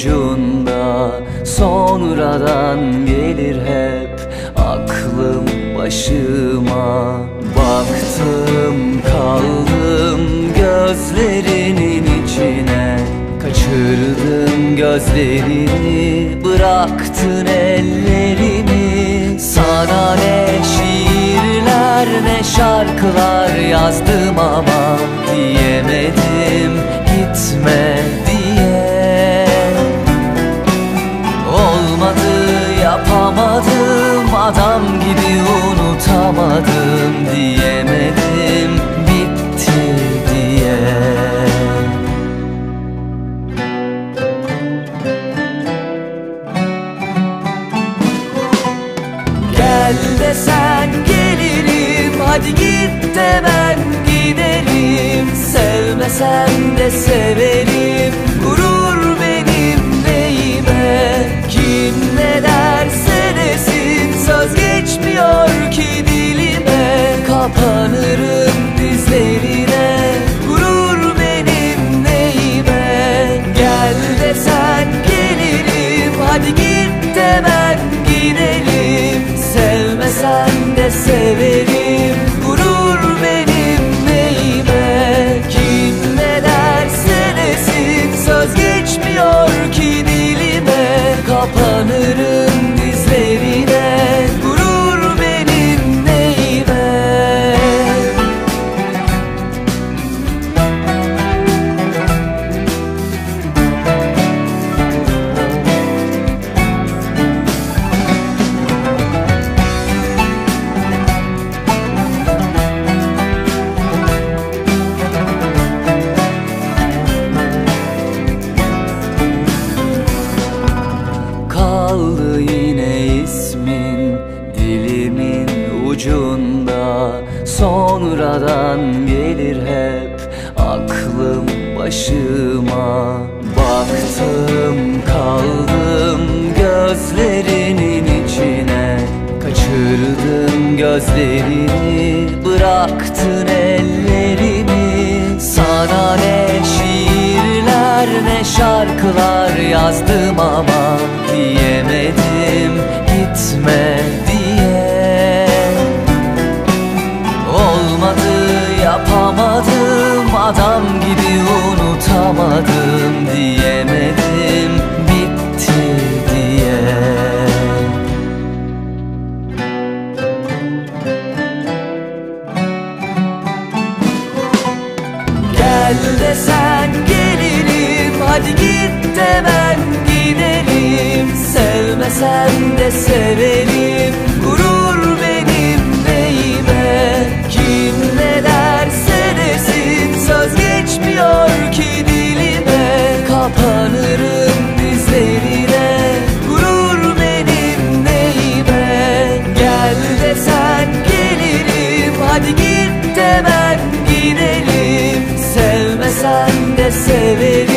ucunda Sonradan gelir hep aklım başıma. Baktım kaldım gözlerinin içine. Kaçırdım gözlerini bıraktın ellerimi Sana ne şiirler ne şarkılar yazdım ama Diyemedim gitme desen gelirim Hadi git de ben giderim Sevmesen de severim severim Gurur benim neyime? Kim ne derse desin Söz geçmiyor ki dilime. Kapanırım ucunda Sonradan gelir hep aklım başıma. Baktım kaldım gözlerinin içine. Kaçırdım gözlerini bıraktın ellerimi. Sana ne şiirler ne şarkılar yazdım ama Diyemedim desen gelirim Hadi git de ben gidelim. Sevmesen de severim Gurur de